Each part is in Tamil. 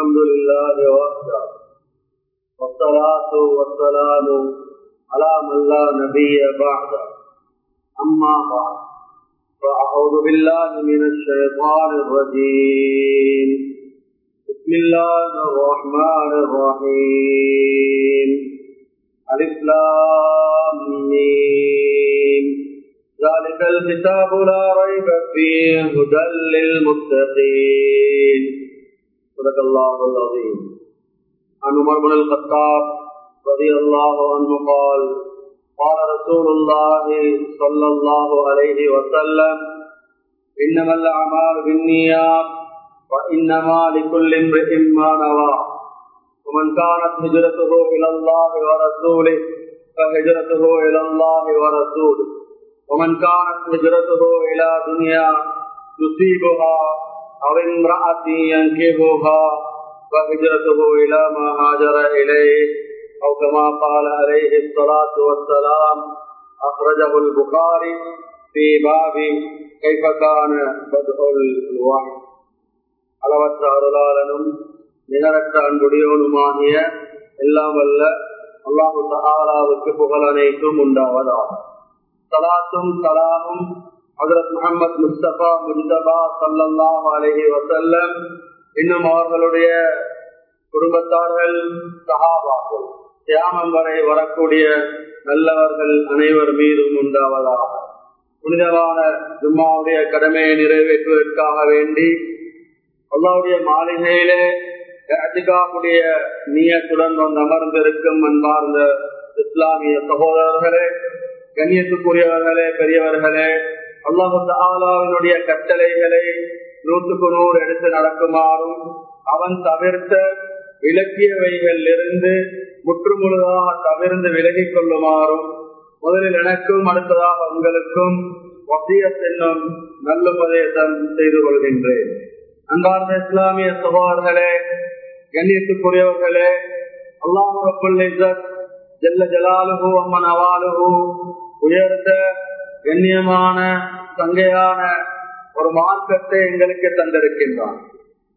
الحمد لله وحده. والصلاة والسلام على من لا نبي بعده. أما بعد فأعوذ بالله من الشيطان الرجيم. بسم الله الرحمن الرحيم. ألف ذلك الكتاب لا ريب فيه هدى للمتقين. صدق الله العظيم. عن عمر بن الخطاب رضي الله عنه قال قال رسول الله صلى الله عليه وسلم إنما الأعمال بالنيات وإنما لكل امرئ ما نوى. ومن كانت هجرته إلى الله ورسوله فهجرته إلى الله ورسوله. ومن كانت هجرته إلى دنيا يصيبها أو امرأة ينكبها فهجرته إلى ما هاجر إليه أو كما قال عليه الصلاة والسلام أخرجه البخاري في باب كيف كان بدء الوحي அளவற்ற அருளாளனும் நிகரற்ற அன்புடையோனுமாகிய எல்லாம் வல்ல அல்லாஹு தஹாலாவுக்கு புகழ் அனைத்தும் உண்டாவதாக சலாத்தும் சலாமும் ஹசரத் முகமது முஸ்தபா முஸ்தபா சல்லாஹ் அலஹி வசல்லம் இன்னும் அவர்களுடைய குடும்பத்தார்கள் சகாபாக்கள் தியானம் வரை வரக்கூடிய நல்லவர்கள் அனைவர் மீதும் உண்டாவதாக. புனிதமான ஜும்மாவுடைய கடமையை நிறைவேற்றுவதற்காக வேண்டி அல்லாவுடைய மாளிகையிலே அதிகாவுடைய நீயத்துடன் வந்து அமர்ந்திருக்கும் அன்பார்ந்த இஸ்லாமிய சகோதரர்களே கண்ணியத்துக்குரியவர்களே பெரியவர்களே அல்லாஹாலாவினுடைய கட்டளைகளை நூற்றுக்கு நூறு எடுத்து நடக்குமாறும் அவன் தவிர்த்த விலக்கியவைகள் இருந்து முற்றுமுழுதாக தவிர்ந்து விலகிக் கொள்ளுமாறும் முதலில் எனக்கும் அடுத்ததாக உங்களுக்கும் வசியத் நல்ல நல்லுபதேசம் செய்து கொள்கின்றேன். அன்பார்ந்த இஸ்லாமிய சகோதரர்களே கண்ணியத்துக்குரியவர்களே அல்லாஹ் ஜல்ல ஜலாலுகு அம்மன் அவாலுகு உயர்ந்த கண்ணியமான சங்கையான ஒரு மார்க்கத்தை எங்களுக்கு தந்திருக்கின்றான்.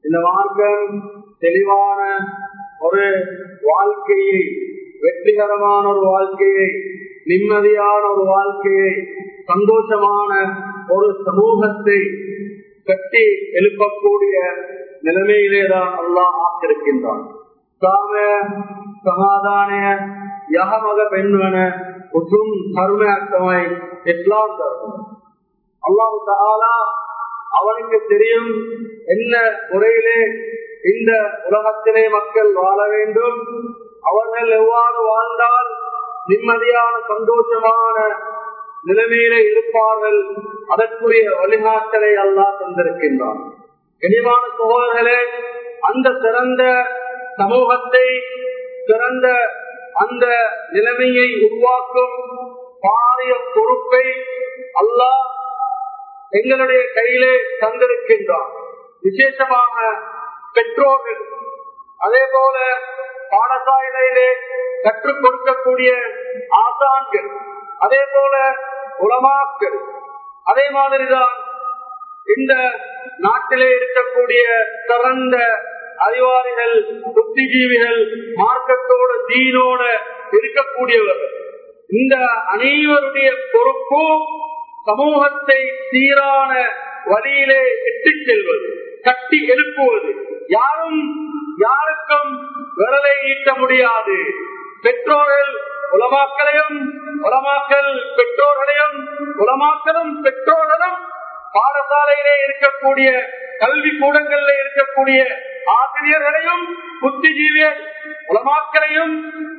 இந்த மார்க்கம் தெளிவான ஒரு வாழ்க்கையை வெற்றிகரமான ஒரு வாழ்க்கையை நிம்மதியான ஒரு வாழ்க்கையை சந்தோஷமான ஒரு சமூகத்தை கட்டி எழுப்பக்கூடிய நிலைமையிலேதான் அல்லாஹ் ஆக்கிருக்கின்றான் சாம சமாதான யகமக பெண்வன மற்றும் கருமையாக்கமாய் எல்லாம் தரும் அல்லாஹு தாலா அவனுக்கு தெரியும் என்ன முறையிலே இந்த உலகத்திலே மக்கள் வாழ வேண்டும் அவர்கள் எவ்வாறு வாழ்ந்தால் நிம்மதியான சந்தோஷமான நிலைமையிலே இருப்பார்கள் அதற்குரிய வழிகாட்டலை அல்லா தந்திருக்கின்றான் இனிவான சோழர்களே அந்த சிறந்த சமூகத்தை சிறந்த அந்த நிலைமையை உருவாக்கும் பாரிய பொறுப்பை அல்லாஹ் எங்களுடைய கையிலே தந்திருக்கின்றார் விசேஷமாக பெற்றோர்கள் அதே போல பாடசாலையிலே கற்றுக் கொடுக்கக்கூடிய ஆசான்கள் அதே போல உலமாக்கள் அதே மாதிரிதான் இந்த நாட்டிலே இருக்கக்கூடிய சிறந்த அறிவாளிகள் புத்திஜீவிகள் மார்க்கத்தோட தீனோட இருக்கக்கூடியவர்கள் இந்த அனைவருடைய பொறுப்பும் சமூகத்தை சீரான வழியிலே எட்டுச் செல்வது கட்டி எழுப்புவது. யாரும் யாருக்கும் விரலை ஈட்ட முடியாது. பெற்றோர்கள் உலமாக்களையும் உலமாக்கல் பெற்றோர்களையும் உலமாக்கலும் பெற்றோர்களும் பாடசாலையிலே இருக்கக்கூடிய கல்வி கூடங்களில் இருக்கக்கூடிய ஆசிரியர்களையும் புத்திஜீவியர் உலமாக்களையும்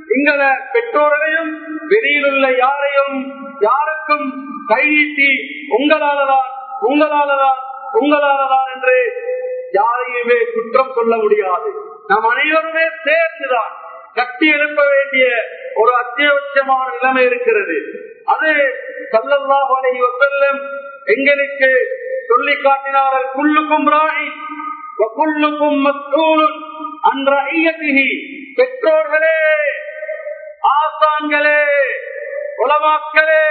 எங்கள பெற்றோர்களையும் வெளியில் உள்ள யாரையும் யாருக்கும் கை நீட்டி உங்களாலதான் உங்களாலதான் உங்களாலதான் என்று யாரையுமே குற்றம் சொல்ல முடியாது. நாம் அனைவருமே சேர்த்துதான் கட்டி எழுப்ப வேண்டிய ஒரு அத்தியாவசியமான நிலைமை இருக்கிறது. அது சல்லல்லா வசல்லம் எங்களுக்கு சொல்லி காட்டினார்கள் குள்ளுக்கும் ராணி அன்ற பெற்றோர்களே ஆசான்களே உலமாக்களே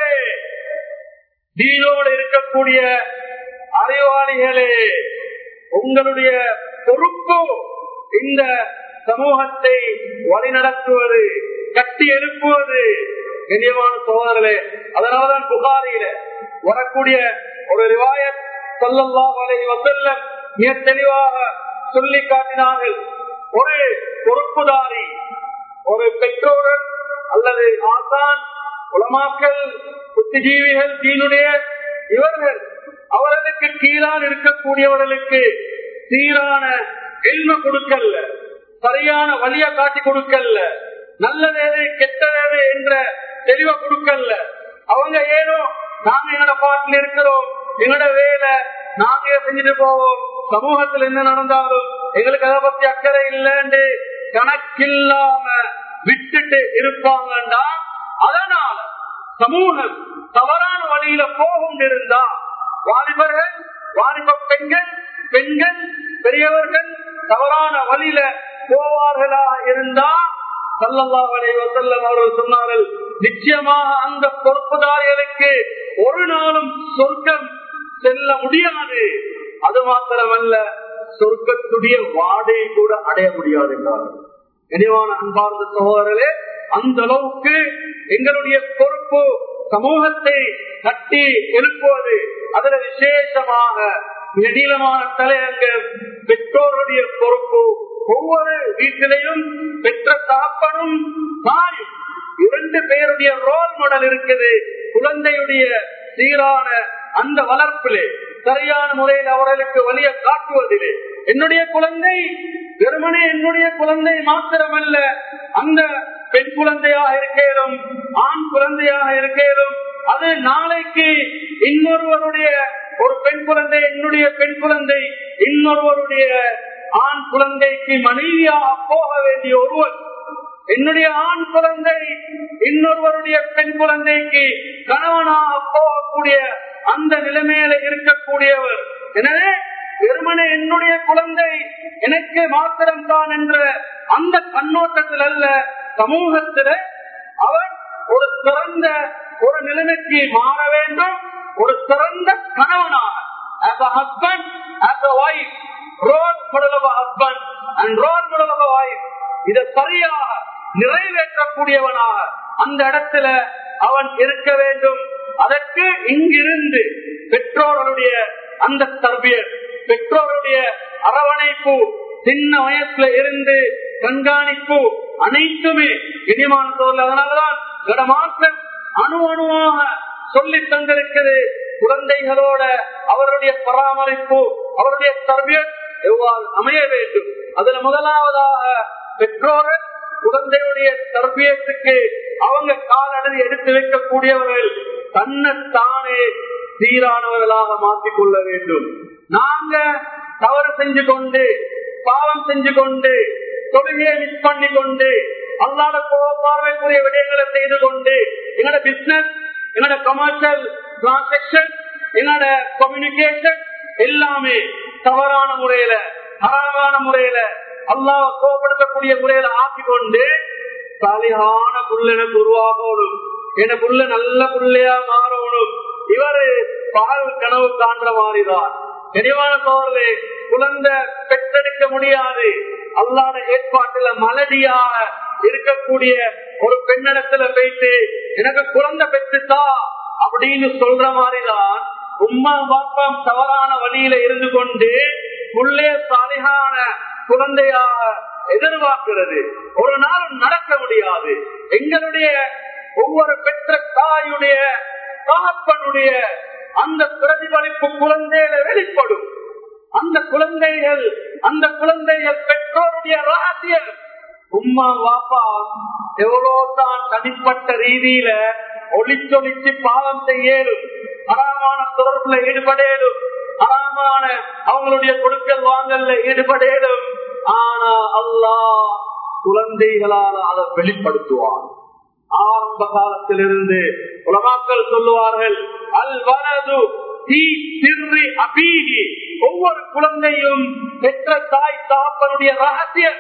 தீனோடு இருக்கக்கூடிய அறிவாளிகளே உங்களுடைய பொறுப்பு இந்த சமூகத்தை வழிநடத்துவது கட்டி எழுப்புவது. கண்ணியமான சோதரர்களே அதனாலதான் புகாரியில வரக்கூடிய ஒரு ரிவாயத் சொல்லல்லா வலை வசல்லம் மிக தெளிவாக சொல்லி காட்டினார்கள். ஒரு பொறுப்புதாரி ஒரு பெற்றோரன் அல்லது ஆசான் உலமாக்கள் புத்திஜீவிகள் தீனுடைய இவர்கள் அவர்களுக்கு கீழான் இருக்கக்கூடியவர்களுக்கு சீரான எல்ம கொடுக்கல்ல சரியான வழிய காட்டி கொடுக்கல்ல நல்லதேது கெட்டதேது என்ற தெளிவை கொடுக்கல்ல. அவங்க ஏதோ நாங்க எங்கட பாட்டில் இருக்கிறோம் எங்கட வேலை நாங்க செஞ்சுட்டு போவோம் சமூகத்தில் என்ன நடந்தாலும் எங்களுக்கு அதை பத்தி அக்கறை இல்லைன்னு கணக்கில்லாம விட்டுட்டு இருப்பாங்கண்டா? அதனால சமூகம் தவறான வழியில போகும் இருந்தா வாலிபர்கள் வாலிப பெண்கள் பெண்கள் பெரியவர்கள் தவறான வழியில போவார்களா இருந்தா? அவர்கள் சொன்னார்கள் நிச்சயமாக அந்த பொறுப்புதாரிகளுக்கு ஒரு நாளும் சொர்க்கம் செல்ல முடியாது. அது மாத்திரமல்ல சொர்க்கத்துடைய வாடையை கூட அடைய முடியாது என்றார்கள். இனிவான அன்பார்ந்த சகோதரர்களே அந்த அளவுக்கு எங்களுடைய பொறுப்பு சமூகத்தை கட்டி எழுப்புவது. அதுல விசேஷமாக நெடிலமான தலையங்கள் பெற்றோருடைய பொறுப்பு. ஒவ்வொரு வீட்டிலையும் பெற்ற தாப்பனும் தாய். இரண்டு பேருடைய ரோல் மாடல் இருக்குது. குழந்தையுடைய சீரான அந்த வளர்ப்பிலே. சரியான முறையில் அவர்களுக்கு வழிய காட்டுவதில்லை. என்னுடைய குழந்தை வெறுமனே என்னுடைய குழந்தை மாத்திரமல்ல அந்த பெண் குழந்தையாக இருக்கேனும் ஆண் குழந்தையாக இருக்கேனும் அது நாளைக்கு இன்னொருவருடைய ஒரு பெண் குழந்தை என்னுடைய பெண் குழந்தை இன்னொருவருடைய ஆண் குழந்தைக்கு மனைவியாக போக வேண்டிய ஒருவர் என்னுடைய ஆண் குழந்தை இன்னொருவருடைய பெண் குழந்தைக்கு கணவனாக போகக்கூடிய அந்த நிலைமையில இருக்கக்கூடியவர். எனவே வெறுமனே என்னுடைய குழந்தை எனக்கு மாத்திரம்தான் என்ற அந்த கண்ணோட்டத்தில் அல்ல சமூகத்தில அவர் ஒரு சிறந்த ஒரு நிலைமைக்கு மாற வேண்டும். ஒரு சிறந்த கணவனாக as a husband as a wife role model of a husband and role model of a wife இதை சரியாக நிறைவேற்றக்கூடியவனாக அந்த இடத்துல அவன் இருக்க வேண்டும். அதற்கு இங்கிருந்து பெற்றோர்களுடைய அந்த தர்பியர் பெற்றோருடைய அரவணைப்பு சின்ன வயசுல இருந்து கண்காணிப்பு அனைத்துமே இனிமான சோழல் அதனாலதான் கடமாற்றம் அணு அணுவாக சொல்லி தந்திருக்கிறது. குழந்தைகளோட அவருடைய பராமரிப்பு அவருடைய தர்பியர் எவ்வாறு அமைய வேண்டும்? அதுல முதலாவதாக பெற்றோர்கள் குழந்தையுடைய தர்பியத்துக்கு அவங்க காலடி எடுத்து வைக்கக்கூடியவர்கள் தன்னைத்தானே சீரானவர்களாக மாற்றிக்கொள்ள வேண்டும். நாங்க தவறு செஞ்சு கொண்டு பாவம் செஞ்சு கொண்டு தொழுகையை மிஸ் பண்ணி கொண்டு அல்லாத பார்வைக்குரிய விடயங்களை செய்து கொண்டு எங்களோட பிசினஸ் எங்களோட கமர்ஷியல் டிரான்சாக்சன் எங்களோட கம்யூனிகேஷன் எல்லாமே தவறான முறையில தரமான முறையில அல்லாஹ் கோபப்படுத்தக்கூடிய முறையில ஆக்கி கொண்டு சாலியான புல் எனக்கு உருவாகணும். என புள்ள நல்ல புள்ளையா மாறணும். இவரு பகல் கனவு காண்ற மாதிரிதான். தெளிவான சோழர்களே குழந்தை பெற்றெடுக்க முடியாது. அல்லாத ஏற்பாட்டுல மலடியாக இருக்கக்கூடிய ஒரு பெண்ணிடத்துல போயிட்டு எனக்கு குழந்தை பெற்றுத்தா அப்படின்னு சொல்ற மாதிரிதான் உம்மா பாப்பம் தவறான வழியில இருந்து கொண்டு உள்ளே சாலிகான குழந்தையாக எதிர்பார்க்கிறது. ஒரு நாளும் நடக்க முடியாது. எங்களுடைய ஒவ்வொரு பெற்ற தாயுடைய தகப்பனுடைய அந்த பிரதிபலிப்பு குழந்தையில வெளிப்படும். அந்த குழந்தைகள் அந்த குழந்தைகள் பெற்றோருடைய ரகசியம். உம்மா வாப்பா எவ்வளோ தான் தனிப்பட்ட ரீதியில ஒளிச்சொலிச்சு பாவம் செய்யலும் அறாமான தொடர்புல ஈடுபடேலும் அறாமான அவங்களுடைய கொடுக்கல் வாங்கல்ல ஈடுபடேலும் ஆனா அல்லாஹ் குழந்தைகளால் அதை வெளிப்படுத்துவான். ஆரம்ப காலத்திலிருந்து உலமாக்கள் சொல்லுவார்கள் அல் வரது தீ அபீகி ஒவ்வொரு குழந்தையும் பெற்ற தாய் தாப்பனுடைய ரகசியம்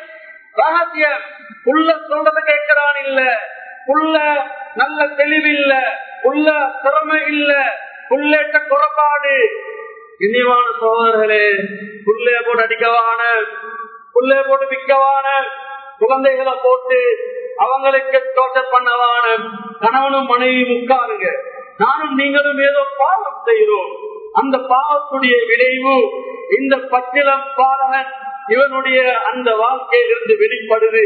ரகசியம். உள்ள சொல்றத கேட்கிறான் இல்ல புள்ள நல்ல தெளிவில்ல உள்ள திறமை இல்ல புள்ளேட்ட குறைபாடு. இனிவான சோதர்களே புள்ளே போட்டு அடிக்கவான உள்ளே போட்டு விற்கவான குழந்தைகளை போட்டு அவங்களுக்கு டோட்டர் பண்ணவான கணவனும் மனைவி உட்காருங்க. நானும் நீங்களும் ஏதோ பாவம் செய்கிறோம். அந்த பாவத்துடைய விளைவு இந்த பச்சிலம் பாலகன் இவனுடைய அந்த வாழ்க்கையிலிருந்து வெளிப்படுது.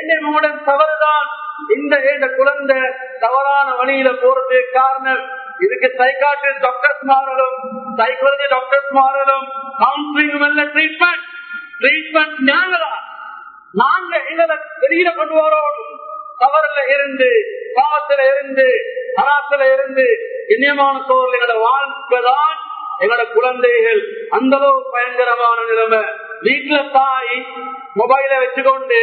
என்னுடன் தவறுதான்? இந்த ஏண்ட குழந்தை தவறான வழியில போறது காரணம். இதுக்கு சைக்காட்ரிஸ்ட் டாக்டர்ஸ் மாறலும் சைக்காலஜி டாக்டர்ஸ் மாறலும் கவுன்சிலிங் ட்ரீட்மெண்ட் ட்ரீட்மெண்ட் நாங்களா நாங்க எங்களை வெளியில கொண்டு வரோம் தவறுல இருந்து பாவத்துல இருந்து அராத்துல இருந்து இனியமான சோழல் எங்களோட வாழ்க்கை தான் எங்களோட குழந்தைகள் அந்த அளவு பயங்கரமான நிலைமை. வீட்டுல தாய் மொபைல வச்சுக்கொண்டு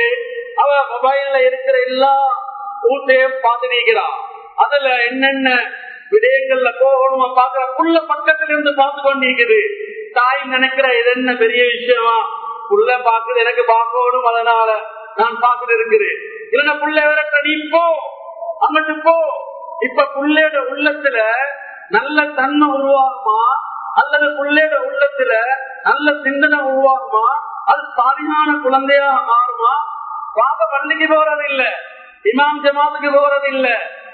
அவ மொபைல்ல இருக்கிற எல்லா ஊட்டையும் பார்த்து நீக்கிறா அதுல என்னென்ன விடயங்கள்ல போகணுமா பாக்குற புள்ள பக்கத்துல இருந்து பார்த்து கொண்டிருக்குது. தாய் நினைக்கிற இது என்ன பெரிய விஷயமா? புள்ள பாக்குது எனக்கு பார்க்கணும் அதனால நான் பார்த்துட்டு இருக்கிறேன். இல்லைன்னா புள்ள விரட்ட நீ போ அங்கிட்டு போ. இப்ப புள்ளையோட உள்ளத்துல நல்ல தன்மை உருவாகுமா? அல்லது புள்ளையோட உள்ளத்துல நல்ல சிந்தனை உருவாகுமா? அது சாதியான குழந்தையாக மாறுமா? பாப்ப பள்ளிக்கு போறது இல்ல இமாம் ஜமாத்துக்கு போறது இல்ல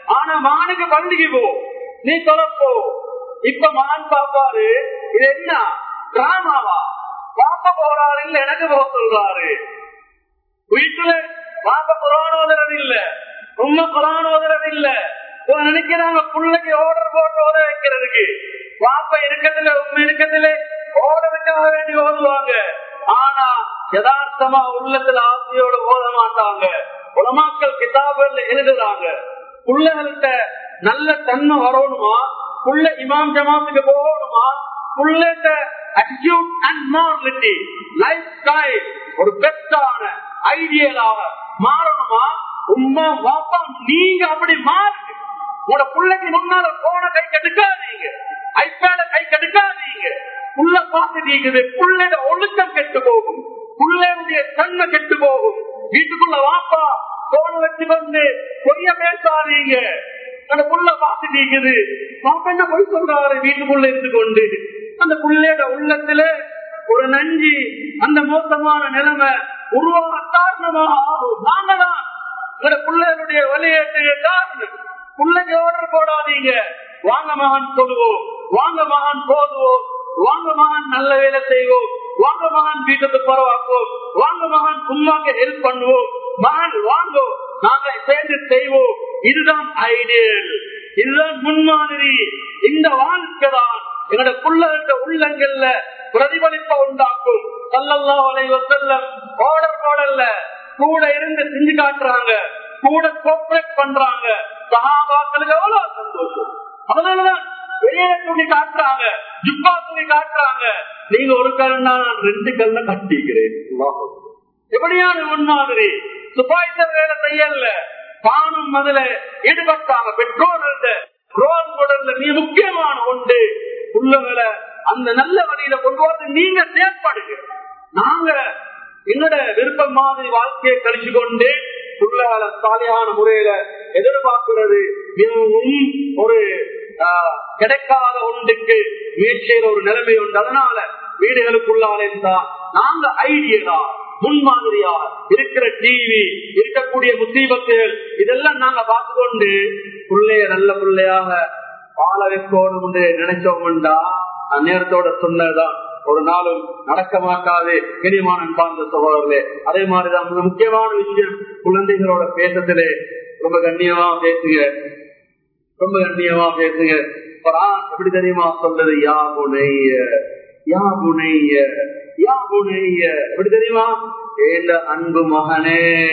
ஆனா மானுக்கு பள்ளிக்கு போ நீ தொலைப்போ. இப்ப மான் பாப்பாரு இது என்ன? டிராமாவா? பாப்ப போறாரு இல்ல எனக்கு போக சொல்றாரு. வீட்டுல பாப்ப குரான் ஓதுறது இல்ல. உண்மை குரான் ஓதுறது இல்ல நினைக்கிறாங்க பிள்ளைக்கு ஆர்டர் போட்டு ஓத வைக்கிறதுக்கு. பாப்ப இருக்கத்துல உண்மை இருக்கத்துல ஓடுறதுக்காக வேண்டி ஓதுவாங்க. ஆனா யதார்த்தமா உள்ளத்துல ஆசையோட ஓத மாட்டாங்க. உலமாக்கள் கிதாபுல எழுதுறாங்க. பிள்ளைகள்கிட்ட நல்ல தன்மை வரணுமா? புள்ள இமாம் ஜமாத்துக்கு போகணுமா? புள்ளட்ட attitude and morality life style ஒரு பெஸ்டான ஐடியலாக மாறணுமா? உமா வாப்பா நீங்க அப்படி மாறுங்க உங்களோட பிள்ளைக்கு முன்னால போன கை கெடுக்காதீங்க. ஐபேட கை கெடுக்காதீங்க. புள்ள பார்த்து நீங்குது புள்ளைட ஒழுக்கம் கெட்டு போகும். புள்ளையுடைய தன்மை கெட்டு போகும். வீட்டுக்குள்ள வாப்பா போன வச்சு வந்து பொய்ய பேசாதீங்க. அந்த புள்ள பார்த்து நீங்குது பாப்பா என்ன பொய் சொல்றாரு? வீட்டுக்குள்ள இருந்து கொண்டு. அந்த பிள்ளையோட உள்ளத்துல ஒரு நஞ்சி அந்த மோசமான நிலைமை உருவாக காரணமாக ஆகும். நாங்கதான். உங்களோட பிள்ளைகளுடைய வழியேற்ற காரணம் பிள்ளைங்க ஓடர் போடாதீங்க. வாங்க மகன் சொல்லுவோம் வாங்க மகன் போதுவோம். வாங்க மகன் நல்ல வேலை செய்வோம். வாங்க மகன் வீட்டுக்கு பரவாக்குவோம். வாங்க மகன் உமாக்கு ஹெல்ப் பண்ணுவோம். மகன் வாங்கோ. நாங்க சேர்ந்து செய்வோம். இதுதான் ஐடியல் இதுதான் முன்மாதிரி. இந்த வாழ்க்கை தான் எங்களோட பிள்ளைகள உள்ளங்கள்ல பிரதிபலிப்ப உண்டாக்கும். சல்லல்லா வலைவ செல்லம் ஆர்டர் போடல கூட இருந்து செஞ்சு காட்டுறாங்க. கூட கோஆபரேட் பண்றாங்க. சகாபாக்களுக்கு எவ்வளவு சந்தோஷம். அதனாலதான் வெளியே துணி காட்டுறாங்க. ஜிப்பா துணி காட்டுறாங்க. நீங்க ஒரு கல்னா நான் ரெண்டு கல்ல கட்டிக்கிறேன். எப்படியான முன்மாதிரி துப்பாய்த்தர் வேலை செய்யல. பானும் முதல்ல ஈடுபட்டாங்க. பெட்ரோல் ரோல் முதல்ல நீ முக்கியமான ஒன்று. உள்ளவங்களை அந்த நல்ல வழியில கொண்டு வந்து நீங்க செயற்பாடுங்க நாங்க என்னோட விருப்பம் மாதிரி வாழ்க்கையை கழிச்சு கொண்டு உள்ளவளை சாலையான முறையில எதிர்பார்க்கிறது. மிகவும் ஒரு கிடைக்காத ஒன்றுக்கு முயற்சியில ஒரு நிலைமை உண்டு. அதனால வீடுகளுக்குள்ளாலே தான் நாங்க ஐடியலா முன்மாதிரியா இருக்கிற டிவி இருக்கக்கூடிய முசீபத்துகள் இதெல்லாம் நாங்க பார்த்து கொண்டு பிள்ளைய நல்ல பிள்ளையாக வாழ வைக்கணும் நினைச்சோம்டா நேரத்தோட சொன்னதுதான். ஒரு நாளும் நடக்க மாட்டாது கனிமான அன்பார்ந்த சகோதரர்களே. அதே மாதிரிதான் முக்கியமான விஷயம் குழந்தைகளோட பேசத்திலே. ரொம்ப கண்ணியமா பேசுங்க. ரொம்ப கண்ணியமா பேசுங்க. எப்படி தெரியுமா சொல்றது? யா புனைய யா புனைய யா புனைய எப்படி தெரியுமா? ஏண்ட அன்பு மகனே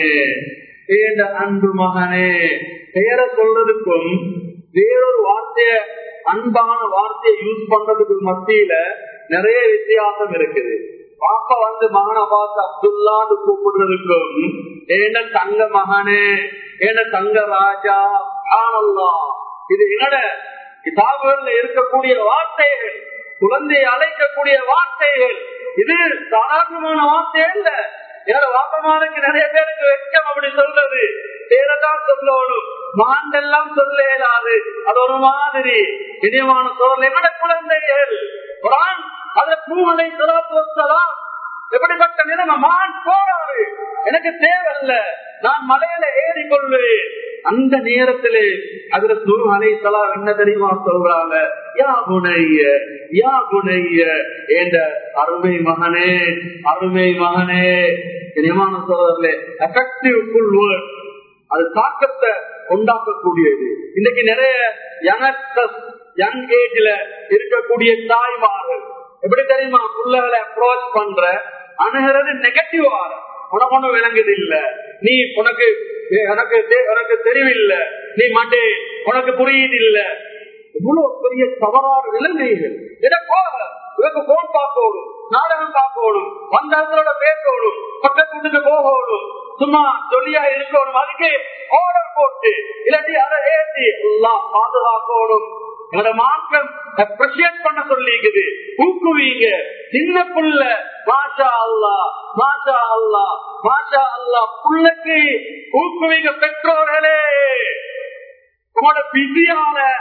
ஏண்ட அன்பு மகனே. பெயரை சொல்றதுக்கும் வேறொரு வார்த்தைய அன்பான வார்த்தையை யூஸ் பண்றதுக்கு மத்தியில நிறைய வித்தியாசம் இருக்குது. பாப்பா வந்து மகனை பார்த்து அப்துல்லான்னு கூப்பிடுறதுக்கும் ஏன தங்க மகனே ஏன தங்க ராஜா ஆனல்லா இது என்னோட? கிதாபுகள்ல இருக்கக்கூடிய வார்த்தைகள் குழந்தையை அழைக்கக்கூடிய வார்த்தைகள். இது சாதாரணமான வார்த்தை இல்ல என்னோட வாப்பமானுக்கு நிறைய பேருக்கு வெட்கம் அப்படி சொல்றது. பேரதான் சொல்லணும் மாண்டெல்லாம் சொல்ல இயலாது. அது ஒரு மாதிரி இனியமான சோழல் என்னோட குழந்தைகள்? குரான் அதுல பூமலை சலாத்து எப்படிப்பட்ட நிலைமை? மான் போறாரு எனக்கு தேவையில்ல. நான் மலையில ஏறிக்கொள்வேன். அந்த நேரத்திலே அதுல நூறு அலைத்தலா என்ன தெரியுமா சொல்றாங்க? யா குணைய யா குணைய என்ற அருமை மகனே அருமை மகனே. நியமான சொல்றதுல எஃபெக்டிவ் ஃபுல் வேர்ட் அது தாக்கத்தை உண்டாக்கக்கூடியது. இன்னைக்கு நிறைய யங்ஸ்டர்ஸ் யங் ஏஜ்ல இருக்கக்கூடிய தாய்மார்கள் எப்படி தெரியுமா பிள்ளைகளை அப்ரோச் பண்ற? அணுகிறது நெகட்டிவ் ஆறு உனக்கு ஒண்ணு விளங்குது இல்ல. நீ உனக்கு எனக்கு உனக்கு தெரியவில்ல நீ மண்டே உனக்கு புரியுது இல்ல இவ்வளவு பெரிய தவறான நிலைமைகள் இதை. போக இவருக்கு போன் பார்க்கணும் நாடகம் பார்க்கணும் வந்தவங்களோட பேசணும் பக்கத்து வீட்டுக்கு போகணும். சும்மா சொல்லியா இருக்கணும். அதுக்கு ஆர்டர் போட்டு இல்லாட்டி அதை ஏற்றி எல்லாம் பாதுகாக்கணும். எங்களோட மார்க்கம் பண்ண சொல்லிக்குது. ஊக்குவீங்க. சின்ன புள்ள மாஷா அல்லா மாஷா அல்லா மாஷா அல்லா புள்ளக்கு ஊக்குவீங்க பெற்றோர்களே. உங்களோட பிஸியான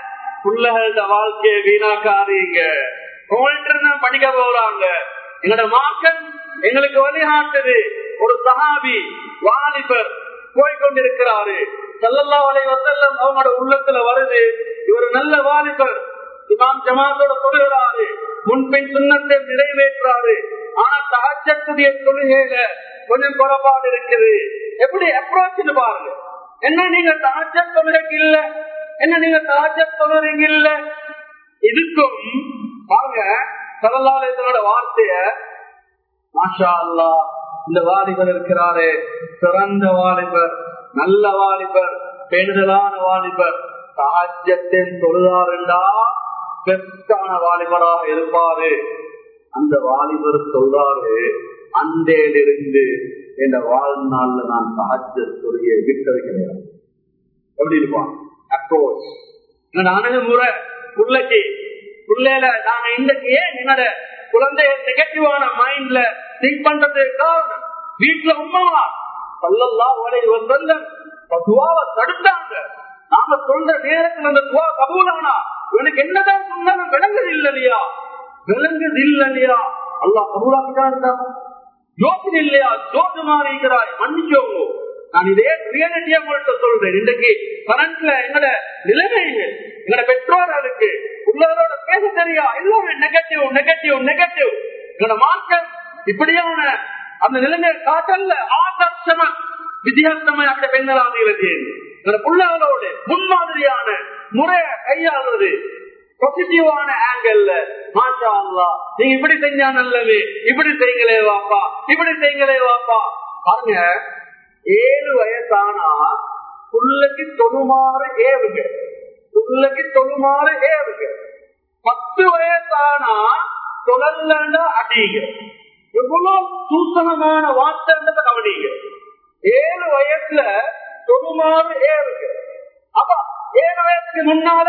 பிள்ளைகளோட வாழ்க்கையை வீணாக்காதீங்க. உங்கள்ட்ட படிக்க போறாங்க. எங்களோட மார்க்கம் எங்களுக்கு வழிகாட்டுது. ஒரு சஹாபி வாலிபர் போய்கொண்டிருக்கிறாரு. சல்லல்லா வலை வசல்லம் அவங்களோட உள்ளத்துல வருது. இவர் நல்ல வாலிபர். இமாம் ஜமாத்தோட தொழுகிறாரு முன்பின் சுண்ணத்தை நிறைவேற்றாரு. ஆனா தகச்சக்கூடிய தொழுகையில கொஞ்சம் குறைபாடு இருக்குது. எப்படி அப்ரோச் பாருங்க. என்ன நீங்க தாஜ தொழுகைக்கு இல்ல? என்ன நீங்க தாஜ தொழுறீங்க இல்ல? இதுக்கும் பாருங்க சரலாலயத்தோட வார்த்தைய மாஷா அல்லா இந்த வாலிபர் இருக்கிறாரு சிறந்த வாலிபர் நல்ல வாலிபர் பேணுதலான வாலிபர் சாஜ்யத்தின் தொழுதாருண்டா பெஸ்டான வாலிபராக இருப்பாரு. அந்த வாலிபர் சொல்றாரு அந்தேலிருந்து என் வாழ்நாள்ல நான் சாஜ்ய தொழிலை விட்டது கிடையாது எப்படி இருப்பான் அப்ரோச் அணுகுமுறை பிள்ளைக்கு பிள்ளையில நாங்க இன்றைக்கு ஏன் என்னோட குழந்தைய நெகட்டிவான மைண்ட்ல திங்க் பண்றது காரணம் வீட்டுல உண்மைவா பல்லெல்லாம் உடைய வந்தம் துவாவை தடுத்தாங்க. நாம சொல்ற நேரத்துல அந்த துவா கபூலானா? இவனுக்கு என்னதான் சொன்னாலும் விளங்குது இல்லையா விளங்குது இல்லையா அல்லா கபூலாக்கிட்டா இருந்தாங்க ஜோதி இல்லையா ஜோதி மாறிக்கிறாய் மன்னிச்சோங்க நான் இதே ரியாலிட்டியா உங்கள்கிட்ட சொல்றேன். இன்றைக்கு கரண்ட்ல எங்கட நிலைமைகள் எங்கட பெற்றோர்களுக்கு உள்ளவரோட பேச தெரியா? எல்லாமே நெகட்டிவ் நெகட்டிவ் நெகட்டிவ் எங்கட மார்க்கம் இப்படியான அந்த நிலைமையை காட்டல்ல ஆதர்சம வித்தியாசமா அப்படி பெண்ணலாகிறது எங்கட பிள்ளைகளோட முன்மாதிரியான முறைய கையாளுறது பாசிட்டிவான ஆங்கிள் மாஷா அல்லா நீங்க இப்படி செஞ்சா நல்லது இப்படி செய்யுங்களே வாப்பா இப்படி செய்யுங்களே வாப்பா. பாருங்க ஏழு வயசானா புள்ளைக்கு தொழுமாறு ஏவுங்க. புள்ளைக்கு தொழுமாறு ஏவுங்க. பத்து வயசானா தொழல்லண்டா அடிங்க. எவ்வளவு சூசகமான வார்த்தை கவனிங்க ஏழு வயசுல தொழுமாறு ஏறுக்கு அப்ப ஏழு வயசுக்கு முன்னால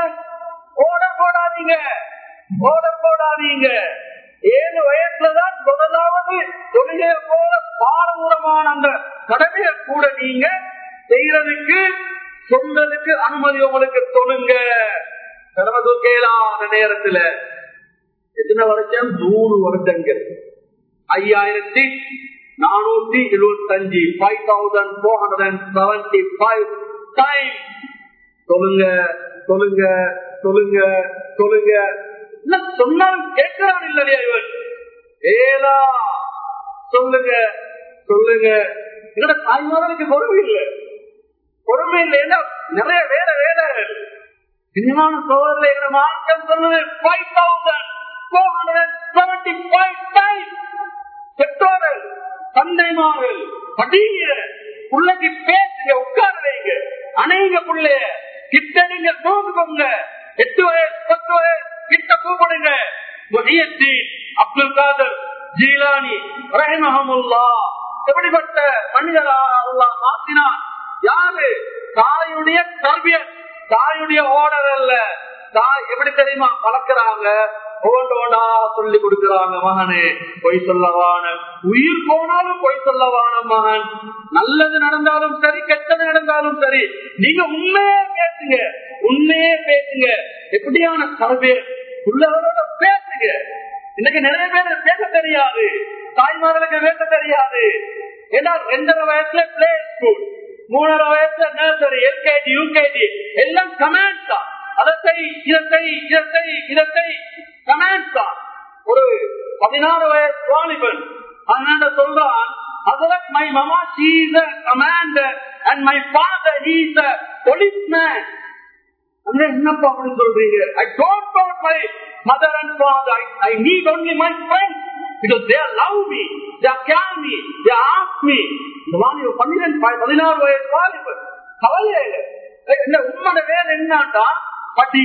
ஓட போடாதீங்க ஓட போடாதீங்க. ஏழு வயசுலதான் முதலாவது தொழுகைய போல பாரதூரமான அந்த கடமையை கூட நீங்க செய்யறதுக்கு சொல்றதுக்கு அனுமதி உங்களுக்கு சொல்லுங்க கடமை தூக்கலான நேரத்துல. எத்தனை வருஷம்? நூறு வருடங்கள் ஐயாயிரத்தி நானூத்தி எழுபத்தி அஞ்சு five thousand four hundred and seventy five time சொல்லுங்க சொல்லுங்க சொல்லுங்க சொல்லுங்க. என்ன சொன்னாலும் கேட்கிறான் இல்லையா இவன். ஏதா? சொல்லுங்க சொல்லுங்க. என்னோட தாய்மார்களுக்கு பொறுமை இல்லை. பொறுமை இல்லைன்னா நிறைய வேலை வேலை. சினிமான சோழர்ல எங்க மார்க்கம் சொன்னது five thousand four hundred seventy five time பெற்றோர்கள் தந்தைமார்கள் படிங்க பிள்ளைக்கு பேசுங்க உட்கார வைங்க அணைங்க பிள்ளைய கிட்ட நீங்க தூங்குங்க எட்டு வயசு பத்து வயசு கிட்ட கூப்பிடுங்க. அப்துல் காதர் ஜீலானி ரஹிமஹமுல்லா எப்படிப்பட்ட மனிதரா அல்லாஹ் மாத்தினான் யாரு? தாயுடைய கல்விய தாயுடைய ஓடர் அல்ல. தாய் எப்படி தெரியுமா? பழக்கிறாங்க ஓண்டோடா சொல்லி கொடுக்கிறாங்க மகனே. பொய் சொல்லவான. உயிர் போனாலும் பொய் சொல்லவான மகன். நல்லது நடந்தாலும் சரி கெட்டது நடந்தாலும் சரி நீங்க உண்மையே பேசுங்க. உண்மையே பேசுங்க. எப்படியான கல்வியர் உள்ளவரோட பேசுங்க. இன்னைக்கு நிறைய பேர் பேச தெரியாது. தாய்மார்களுக்கு வேட்ட தெரியாது. ஏன்னா ரெண்டரை வயசுல பிளே ஸ்கூல் மூணரை வயசுல நர்சரி எல்கேஜி யூகேஜி எல்லாம் கமாண்ட் தான். அதை செய் இதை செய் இதை இதை தான் ஒரு பதினாறு வயசு வாலிபன் அதனால சொல்றான் அதற்கு my mama she's is a commander and my father he is a என்னப்பா அப்படின்னு சொல்றீங்க? I don't want my mother and father I need only my friend because they love me they care me they ask me இந்த வாலிப பன்னிரெண்டு பதினாறு வயசு வாலிபன் கவலையே இல்லை. என்ன உண்மையோட வேலை என்னன்னா பட்டி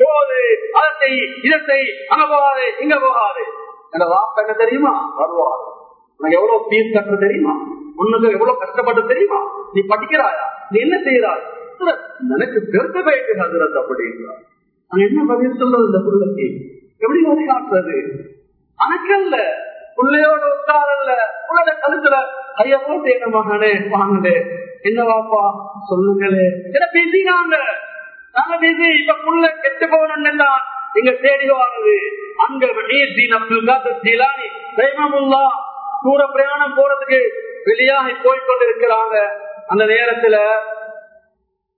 போது அதை இடத்தை இதை அங்க போகாது இங்க போகாது. எங்க வாப்ப என்ன தெரியுமா? வருவாரு உனக்கு எவ்வளவு பீஸ் கட்டுற தெரியுமா? உனக்கு எவ்வளவு கஷ்டப்பட்டு தெரியுமா? நீ படிக்கிறாயா? நீ என்ன செய்யறாய் எனக்கு பெருத்த போயிட்டு ஹசரத் அப்படின்றார். அவன் என்ன பதில் சொல்றது இந்த பிள்ளைக்கு எப்படி வழி காட்டுறது? அனக்கல்ல பிள்ளையோட உட்காரல்ல. உங்களோட கழுத்துல ஐயா போட்டு என்ன மகனே வாங்கலே என்ன வாப்பா சொல்லுங்களே. என்ன பேசினாங்க. நாங்க பேசி இப்ப புள்ள கெட்டு போகணும்னு தான் இங்க தேடி வாருது அங்க நீர் தீன் அப்துல் காதர் ஜிலானி தைமமுல்லா தூர பிரயாணம் போறதுக்கு வெளியாகி போய் கொண்டிருக்கிறாங்க. அந்த நேரத்துல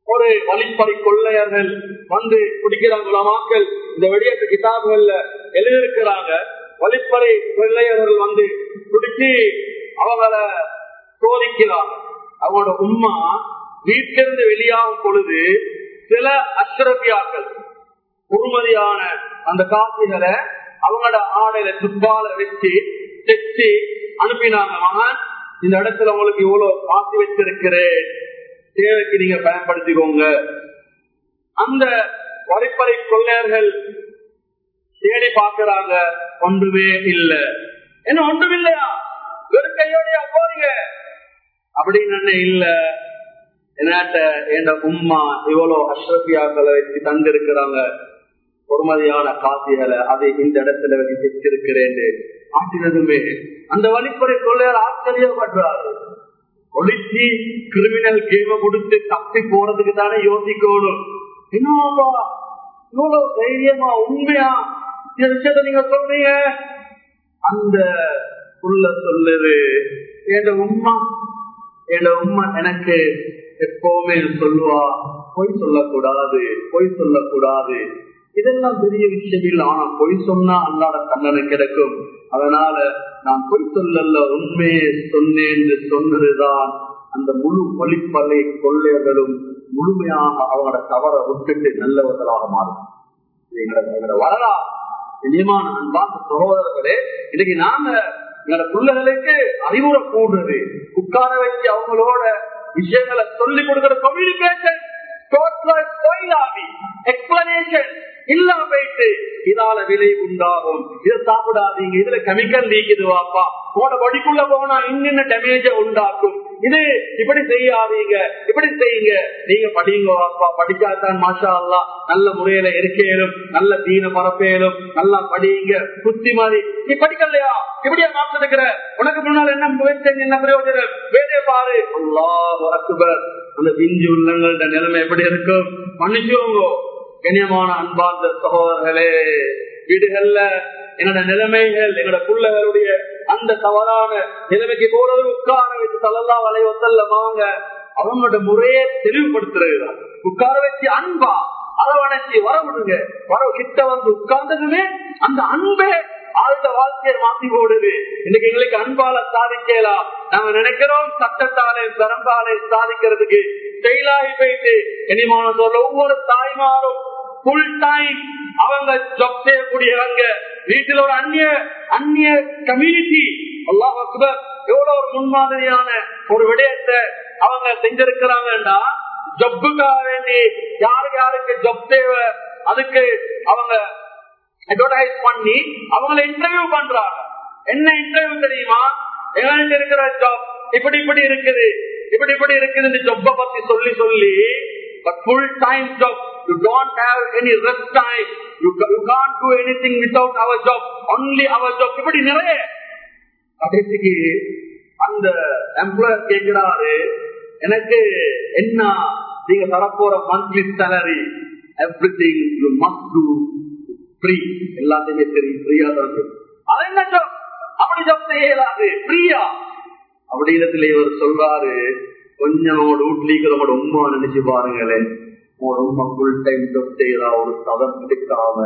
ஒரு வழிப்பறி கொள்ளையர்கள் வந்து குடிக்கிறாங்க உலமாக்கள். இந்த வெளியேற்ற கிதாபுகள்ல எழுதியிருக்கிறாங்க. வழிப்பறி கொள்ளையர்கள் வந்து குடிச்சு அவங்கள சோதிக்கிறாங்க. அவங்களோட உண்மை வீட்டிலிருந்து வெளியாகும் பொழுது சில அஸ்ரபியாக்கள் பொறுமதியான அந்த காசிகளை அவங்களோட ஆடையில துப்பால வச்சு தைச்சு அனுப்பினாங்க. மகன் இந்த இடத்துல உங்களுக்கு இவ்வளவு காசு வச்சிருக்கிறேன். தேவைக்கு நீங்க பயன்படுத்திக்கோங்க. அந்த வரிப்பறை கொள்ளையர்கள் தேடி பார்க்கிறாங்க. ஒன்றுமே இல்ல. என்ன ஒன்றும் இல்லையா? வெறும் கையோடய போறீங்க. அப்படின்னு இல்ல. என்னாட்ட என் உம்மா இவ்வளவு அஸ்ரபியாக்களை வச்சு தந்திருக்கிறாங்க? பொறுமதியான காசிகளை அதை இந்த இடத்துல வச்சு பெற்றிருக்கிறேன். ஆற்றினதுமே. அந்த வழிப்படை கொள்ளையார் ஆச்சரியப்படுறாரு. ஒளிச்சு கிரிமினல் கேம கொடுத்து தப்பி போறதுக்கு தானே யோசிக்கணும். என்னப்பா இவ்வளவு தைரியமா உண்மையா? இந்த விஷயத்த நீங்க சொல்றீங்க? அந்த புள்ள சொல்லுது. என் உம்மா என் உம்மா எனக்கு எப்பவுமே சொல்லுவா பொய் சொல்லக்கூடாது பொய் சொல்லக்கூடாது. இதெல்லாம் பெரிய விஷயம் இல்லை. ஆனா பொய் சொன்னா அல்லாட தண்டனை கிடைக்கும். அதனால நான் பொய் சொல்லல உண்மையை சொன்னேன் என்று சொன்னதுதான் அந்த முழு பொலிப்பலை கொள்ளையர்களும் முழுமையாக அவங்களோட தவற விட்டுட்டு நல்லவர்களாக மாறும். எங்களோட வரலாறு அன்பான சகோதரர்களே இன்னைக்கு நாங்க எங்களோட பிள்ளைகளுக்கு அறிவுரை கூடுறது. உட்கார வச்சு அவங்களோட விஷயங்களை சொல்லி கொடுக்கிற கம்யூனிகேஷன் எக்ஸ்பிளனேஷன் இல்லாம போயிட்டு இதால விலை உண்டாகும். இதை சாப்பிடாதீங்க. இதுல கெமிக்கல் நீக்குது வாப்பா. உங்களோட வடிக்குள்ள போனா இன்னும் டேமேஜ உண்டாக்கும். இது இப்படி செய்யாதீங்க இப்படி செய்யுங்க. நீங்க படிங்க படிச்சாதான் மாஷா அல்லா நல்ல முறையில இருக்கேலும் நல்ல தீன பரப்பேலும் நல்லா படிங்க புத்தி மாதிரி. நீ படிக்கலையா? இப்படியா மாற்றிருக்கிற உனக்கு முன்னால் என்ன முயற்சி என்ன பிரயோஜனம்? வேலையை பாரு. அல்லாஹ் அக்பர். அந்த பிஞ்சு உள்ளங்கள்ட நிலைமை எப்படி இருக்கும்? மன்னிச்சோங்க கண்ணியமான அன்பார்ந்த சகோதரர்களே வீடுகள்ல என்னோட நிலைமைகள் என்னோட பிள்ளைகளுடைய அந்த தவறான நிலைமைக்கு போறது உட்கார வச்சு அவங்களோட முறையை தெளிவுபடுத்துறது உட்கார வச்சு அன்பா அரவணைச்சி வர வர கிட்ட வந்து உட்கார்ந்ததுமே அந்த அன்பே ஆழ்ந்த வாழ்க்கையை மாத்தி போடுது. இன்னைக்கு எங்களுக்கு அன்பால சாதிக்கலாம் நாங்க நினைக்கிறோம் சட்டத்தாலே பெரம்பாலே சாதிக்கிறதுக்கு செயலாகி போயிட்டு இனிமான சொல்ல ஒவ்வொரு தாய்மாரும் புல் டைம் அவங்க ஜப் செய்யக்கூடியவங்க. வீட்டில் ஒரு அந்நிய அந்நிய கம்யூனிட்டி அல்லாஹ் அக்பர் எவ்வளவு ஒரு முன்மாதிரியான ஒரு விடயத்தை அவங்க செஞ்சிருக்கிறாங்கன்னா ஜப்புக்காக வேண்டி யாரு யாருக்கு ஜப் தேவை அதுக்கு அவங்க அட்வர்டைஸ் பண்ணி அவங்கள இன்டர்வியூ பண்றாங்க. என்ன இன்டர்வியூ தெரியுமா? எங்களுக்கு இருக்கிற ஜாப் இப்படி இப்படி இருக்குது இப்படி இப்படி இருக்குது ஜப்ப பத்தி சொல்லி சொல்லி but full time job you don't have any rest time you, you can't do anything without our job only our job. இப்படி நிறைய கடைசிக்கு அந்த எம்ப்ளாயர் கேட்கிறாரு எனக்கு என்ன? நீங்க தரப்போற monthly salary everything must to free எல்லாத்தையுமே தெரியும் ஃப்ரீயா தான் அது என்ன அப்படி அப்படி இயலாது. ஃப்ரீயா அப்படி இடத்துல இவர் சொல்றாரு கொஞ்சம் உங்களோட வீட்லீக்கிற உங்களோட உமா நினைச்சு பாருங்களேன். உங்களோட உமா ஃபுல் டைம் ஜப் செய்யறா ஒரு சதம் கிடைக்காம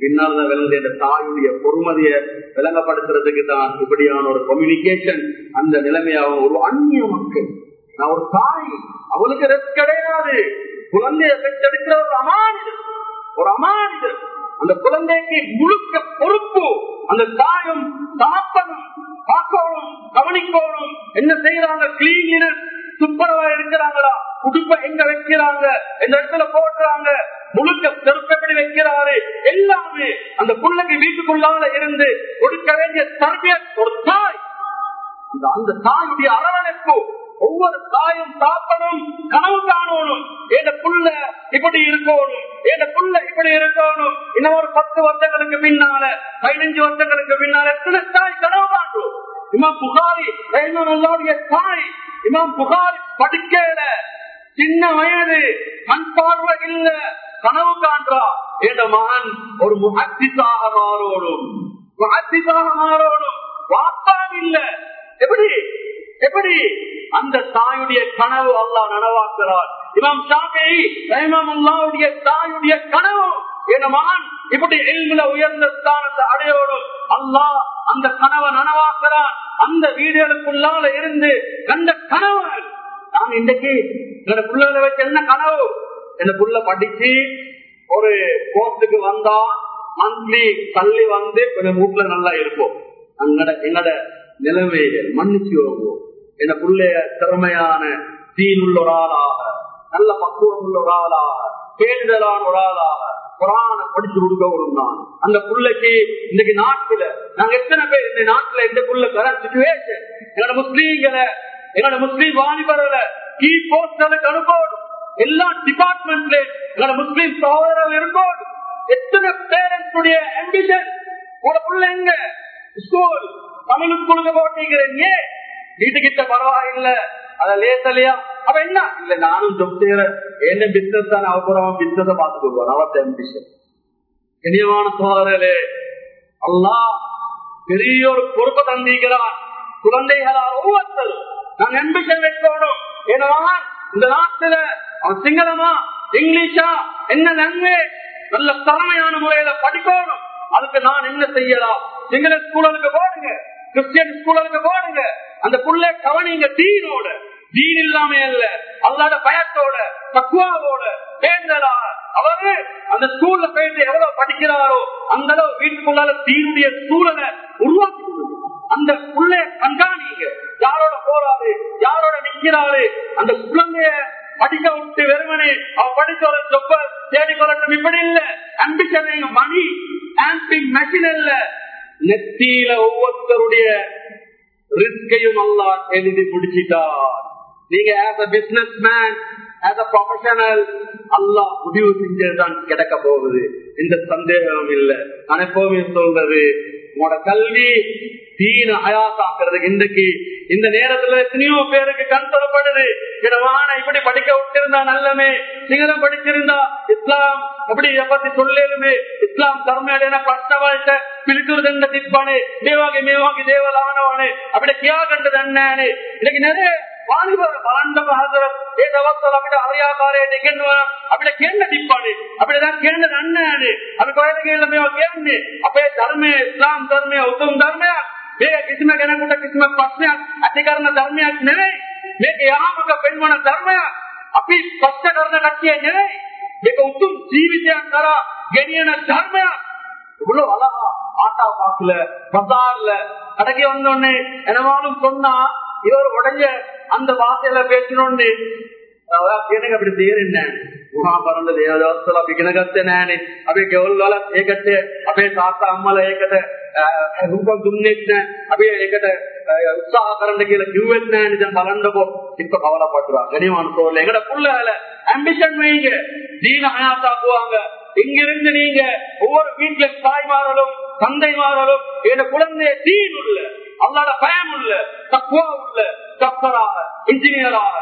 பின்னால் தான் விளங்க தாயுடைய பொறுமதியை விளங்கப்படுத்துறதுக்கு தான் இப்படியான ஒரு கம்யூனிகேஷன் அந்த நிலைமையாகும் ஒரு அந்நிய மக்கள். நான் ஒரு தாய் அவளுக்கு ரெஸ்ட் கிடையாது. குழந்தைய பெற்றெடுக்கிற ஒரு அமானிதர். ஒரு அமானிதர். அந்த குழந்தைக்கு முழுக்க பொறுப்பு. அந்த தாயும் தாப்பனும் பார்க்கவும் கவனிக்கவும் என்ன செய்யறாங்க கிளீனினஸ் துப்புரவா இருக்கிறாங்களா உடுப்ப எங்க வைக்கிறாங்க? எந்த இடத்துல போடுறாங்க. முழுக்க செருப்படி வைக்கிறாரு. எல்லாமே அந்த பிள்ளைக்கு வீட்டுக்குள்ளால இருந்து கொடுக்க வேண்டிய தர்பிய ஒரு தாய். அந்த தாயுடைய அரவணைப்பு ஒவ்வொரு தாயும் தாப்பனும் கனவு காணணும். ஏன் புள்ள இப்படி இருக்கணும் ஏன் புள்ள இப்படி இருக்கணும். இன்னும் ஒரு பத்து வருஷங்களுக்கு பின்னால பதினஞ்சு வருஷங்களுக்கு பின்னால எத்தனை தாய் கனவு காட்டும் இமாம் புகாரி ரஹ்மத்துல்லாஹுடைய தாய் இமாம் புகாரி படிக்கல சின்ன வயது கண் பார்வை இல்ல கனவு காண்றா. என்ற மகன் ஒரு முகத்திசாக மாறோடும். முகத்திசாக மாறோடும். வாப்பான் இல்ல. எப்படி? எப்படி? அந்த தாயுடைய கனவு அல்லாஹ் நனவாக்குறார் இமாம் ஷாஃபி ரஹ்மத்துல்லாஹுடைய தாயுடைய கனவு என் மகன் இப்படி எல்மில உயர்ந்த ஸ்தானத்தை அடையோடும் அல்லாஹ் அந்த கனவை நனவாக்குறான் அந்த வீடுகளுக்குள்ளால இருந்து கண்ட கனவு நான் இன்னைக்கு என்னோட பிள்ளைகளை வச்சு என்ன கனவு? என்ன புள்ள படிச்சு ஒரு கோர்ட்டுக்கு வந்தா மந்த்லி தள்ளி வந்து கொஞ்சம் வீட்டுல நல்லா இருப்போம். அங்கட என்னோட நிலைமைகள் மன்னிச்சு வருவோம் என்ன பிள்ளைய திறமையான தீன் உள்ள ஒரு ஆளாக நல்ல பக்குவம் உள்ள ஒரு ஆளாக கேடுதலான ஒரு ஆளாக குரான படிச்சு கொடுக்கவரும் தான். அந்த புள்ளைக்கு இன்னைக்கு நாட்டுல நாங்க எத்தனை பேர் இந்த நாட்டுல இந்த புள்ள கரண்ட் சுச்சுவேஷன் எங்களோட முஸ்லீம்களை எங்களோட முஸ்லீம் வாணிபர்களை கீ போஸ்டலுக்கு அனுப்போடு. எல்லா டிபார்ட்மெண்ட்ல எங்களோட முஸ்லீம் சகோதரர்கள் இருக்கோடு எத்தனை பேரண்ட்ஸுடைய அம்பிஷன் உங்களோட புள்ள எங்க? ஸ்கூல் தமிழ் கொடுக்க போட்டீங்க ஏன்? வீட்டுக்கிட்ட பரவாயில்லை. அத லேசலையா அவ என்ன இல்ல நானும் ஜப் செய்யறேன் என்ன பிசினஸ் தான் அவப்புறம் பிசினஸ் பார்த்து கொடுப்போம் அவத்த அம்பிஷன் இனியமான சோதரே அல்லா பெரிய ஒரு பொறுப்பை தந்திக்கிறான் குழந்தைகளால் ஒவ்வொருத்தர் நான் அம்பிஷன் வைக்கணும் ஏன்னா இந்த நாட்டுல அவன் சிங்களமா இங்கிலீஷா என்ன நன்மை நல்ல திறமையான முறையில படிக்கணும் அதுக்கு நான் என்ன செய்யலாம் சிங்கள ஸ்கூலுக்கு போடுங்க கிறிஸ்டியன் ஸ்கூலுக்கு போடுங்க அந்த புள்ள கவனிங்க டீனோட தீன் இல்லாம அல்ல. அல்லாத பயத்தோட தக்குவாவோட பேர்ந்தலா அவரு அந்த ஸ்கூல்ல போயிட்டு எவ்வளவு படிக்கிறாரோ அந்த அளவு வீட்டுக்குள்ளால தீனுடைய சூழலை உருவாக்கி அந்த புள்ள கண்காணிங்க. யாரோட போறாரு யாரோட நிக்கிறாரு அந்த குழந்தைய படிக்க விட்டு வெறுமனே அவ படிச்ச ஒரு சொப்ப தேடி கொள்ளட்டும் இப்படி இல்ல. அம்பிஷன் மணி ஆம்பிங் மெஷின் இல்ல. நெத்தியில ஒவ்வொருத்தருடைய ரிஸ்கையும் அல்லா எழுதி முடிச்சிட்டார் நீங்க as a businessman as a professional அல்லா முடிவு செஞ்சதுதான் கிடைக்க போகுது. இந்த சந்தேகம் இல்ல. நான் எப்பவுமே சொல்றது. உங்களோட கல்வி தீன அயாசாக்குறது இன்றைக்கு இந்த நேரத்துல எத்தனையோ பேருக்கு கண் தரப்படுது இடமான இப்படி படிக்க விட்டிருந்தா நல்லமே. சிங்களம் படிச்சிருந்தா இஸ்லாம் அப்படி இதை பத்தி சொல்லுமே இஸ்லாம் தர்மையான பிரச்சனை பிடிக்கிறது திப்பானே. தேவாகி மேவாகி தேவலானவானே. அப்படி கியா கண்டு தண்ணானே இன்னைக்கு நிறைய வாலிபர் பலண்ட மகதரம் ஏ தவத்தல் அப்படி அறியாக்காரே நிகழ்வா அப்படி கேண்ட திப்பானே அப்படிதான் கேண்டது அண்ணானே அப்படி குழந்தைகள் கேண்டு அப்பே தர்மே இஸ்லாம் தர்மே உத்தம் தர்மே මේක කිසිම කෙනෙකුට කිසිම ප්‍රශ්නයක් ඇති කරන ධර්මයක් නෙවෙයි. මේක යාමක පෙන්වන ධර්මයක්. අපි ප්‍රශ්න කරන කට්ටිය නෙවෙයි. මේක උතුම් ජීවිතයක් කරා ගෙනියන ධර්මයක්. இவ்வளவு அழகா ஆட்டா பாக்குல பசார்ல கடைக்கு வந்தோடனே என்னவாலும் சொன்னா இவர் உடஞ்ச அந்த வாசையில பேசினோன்னு எனக்கு அப்படி තේරෙන්නේ මහාපරණ දේවදවස්වල අපි ඉගෙන ගත්තේ නෑනේ. අපි ගෙවල් වල ඒකට අපේ තාත්තා අම්මලා ඒකට හුඟක් දුන්නෙත් නෑ. අපි ඒකට උත්සාහ කරන්න කියලා කිව්වෙත් නෑනේ. දැන් බලන්නකෝ இப்ப கவலைப்படுறா கனிவான சோழ எங்கட புள்ளல அம்பிஷன் வைங்க தீன ஹயாத்தாக்குவாங்க இங்கிருந்து நீங்க ஒவ்வொரு வீட்டுல தாய்மார்களும் தந்தைமார்களும் என் குழந்தைய தீன் உள்ள அல்லாத பயம் உள்ள தக்குவா உள்ள டாக்டராக இன்ஜினியராக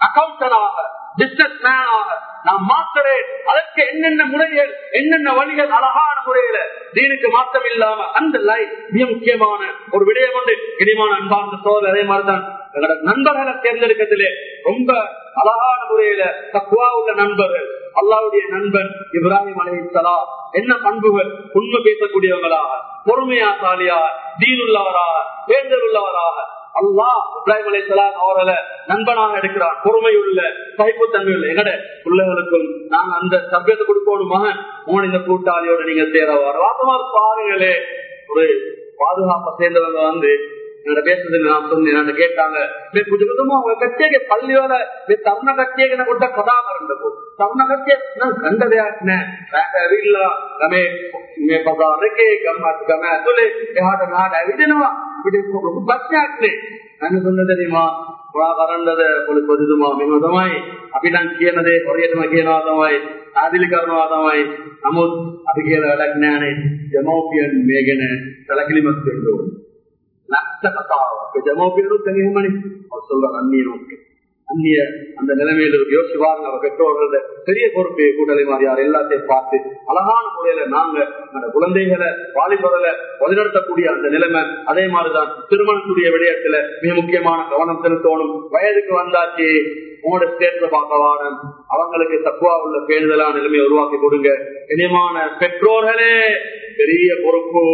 அக்கௌண்டனாக பிசினஸ் மேனாக நான் மாத்துறேன் அதற்கு என்னென்ன முறைகள் என்னென்ன வழிகள் அழகான முறையில தீனுக்கு மாற்றம் இல்லாம அந்த லைஃப் மிக முக்கியமான ஒரு விடயம் உண்டு. இனிமான அன்பார்ந்த சோதர் அதே மாதிரிதான். எங்களோட நண்பர்களை தேர்ந்தெடுக்கிறதுலே ரொம்ப அழகான முறையில தக்குவா உள்ள நண்பர்கள் அல்லாவுடைய நண்பன் இப்ராஹிம் அலைசலா என்ன பண்புகள்? உண்மை பேசக்கூடியவங்களாக பொறுமையாசாலியாக தீனுள்ளவராக வேண்டல் உள்ளவராக அல்லாஹ் இப்ராஹிம் அலைசலாம் அவர்களை நண்பனாக எடுக்கிறான். பொறுமையுள்ள சகிப்புத்தன்மை உள்ள எங்கட பிள்ளைகளுக்கும் நாங்க அந்த சபியத்தை கொடுக்கணும் மகன் உன் இந்த கூட்டாளியோட நீங்க சேரவார் வாசமா பாருங்களே. ஒரு பாதுகாப்பை சேர்ந்தவங்க வந்து எங்களோட பேசுறது நான் சொன்னேன் கேட்டாங்க புதுவிதமா ஒரு கட்சியை பள்ளியோட தருண கட்சியை கொண்ட கதாபரம் தருண கட்சியை கண்டதையாட்டின தெரியுமா කරන්නද පොඩි පොදුමා මෙහෙම තමයි. අපි නම් කියන දේ හොරියටම කියනවා තමයි. ආදිලි කරනවා තමයි. නමුත් අපි කියන වැඩක් නෑනේ. දෙමෝපියන් මේ ගැන සැලකිලිමත් වෙන්න ඕනේ. பெற்றோர்கள பெரிய பொறுப்பு கூட்டளை மாதிரியார் எல்லாத்தையும் பார்த்து அழகான முறையில நாங்க அந்த குழந்தைகளை வாலிபர்களை வழிநடத்தக்கூடிய அந்த நிலைமை அதே மாதிரிதான் திருமணத்துடைய விடயத்துல மிக முக்கியமான கவனம் செலுத்தணும் வயதுக்கு வந்தாச்சு உங்களோட சேர்ந்து பார்க்கவானம் அவங்களுக்கு தக்குவா உள்ள பேணுதலான நிலைமையை உருவாக்கி கொடுங்க. இனிமான பெற்றோர்களே பெரிய பொறுப்பு.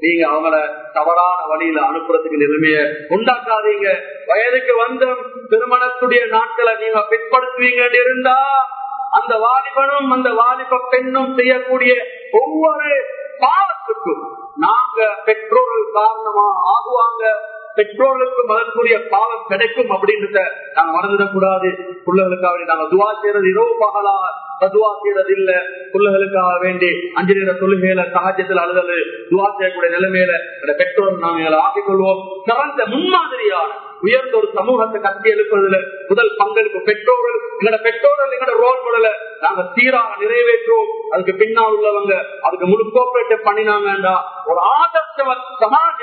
நீங்க அவங்கள தவறான வழியில அனுப்புறதுக்கு நிலைமைய உண்டாக்காதீங்க. வயதுக்கு வந்த திருமணத்துடைய நாட்களை நீங்க பிற்படுத்துவீங்க இருந்தா அந்த வாலிபனும் அந்த வாலிப பெண்ணும் செய்யக்கூடிய ஒவ்வொரு பாவத்துக்கும் நாங்க பெற்றோர்கள் காரணமா ஆகுவாங்க. பெற்றோர்களுக்கு மதற்குரிய பாவம் கிடைக்கும் அப்படின்றத நாங்க மறந்துடக்கூடாது. பிள்ளைகளுக்காக நாங்க துவா செய்யறது இரவு பகலா. துவா செய்யறது இல்ல பிள்ளைகளுக்காக வேண்டி அஞ்சு நேர தொழுகையில சகாஜத்தில் அழுதல் துவா செய்யக்கூடிய நிலைமையில பெற்றோர் நாங்கள் ஆக்கிக் கொள்வோம் சிறந்த முன்மாதிரியான உயர்ந்த ஒரு சமூகத்தை கட்டி எழுப்புறதுல முதல் பங்களிப்பு பெற்றோர்கள். எங்களோட பெற்றோர்கள் எங்களோட ரோல் மாடல நாங்க சீராக நிறைவேற்றுவோம். அதுக்கு பின்னால் உள்ளவங்க அதுக்கு முழு கோஆபரேட்டிவ் பண்ணினாங்கன்றா ஒரு ஆதர்ஷ சமாஜ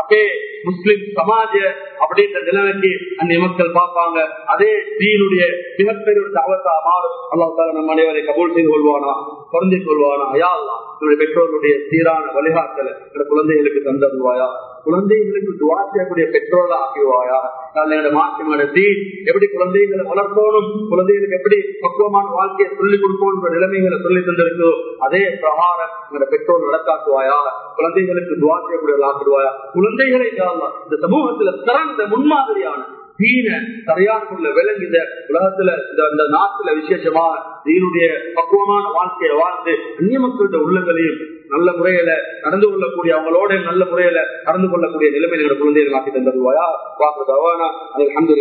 அப்பே முஸ்லிம் சமாஜ அப்படின்ற நிலைமைக்கு அந்த மக்கள் பார்ப்பாங்க. அதே தீனுடைய மிகப்பெரிய ஒரு அவசா மாறும். அல்லாஹால நம் அனைவரை கபூல் செய்து கொள்வானா? குறைந்து கொள்வானா? யா அல்லா என்னுடைய பெற்றோருடைய சீரான வழிகாட்டலை குழந்தைகளுக்கு தந்தருவாயா குழந்தைகளுக்கு துவா செய்யக்கூடிய பெற்றோரை ஆக்கிடுவாயா என்னோட மாற்றி எப்படி குழந்தைகளை வளர்க்கணும்? குழந்தைகளுக்கு எப்படி பக்குவமான வாழ்க்கையை சொல்லிக் கொடுக்கணும் நிலைமைகளை சொல்லி தந்திருக்கோ. அதே பிரகாரம் எங்களோட பெற்றோர் நடக்காக்குவாயா? குழந்தைகளுக்கு துவா செய்யக்கூடிய ஆக்கிடுவாயா குழந்தைகளை இந்த சமூகத்துல சிறந்த முன்மாதிரியான விளங்கித உலகத்துல இந்த நாட்டுல விசேஷமாக தீனுடைய பக்குவமான வாழ்க்கையை வாழ்ந்து அந்நிய மக்களுடைய உள்ளங்களையும் நல்ல முறையில நடந்து கொள்ளக்கூடிய அவங்களோட நல்ல முறையில நடந்து கொள்ளக்கூடிய நிலைமையில குழந்தைகள் ஆக்கி தந்தருவாயா வாக்கு தவானா அது அஹமது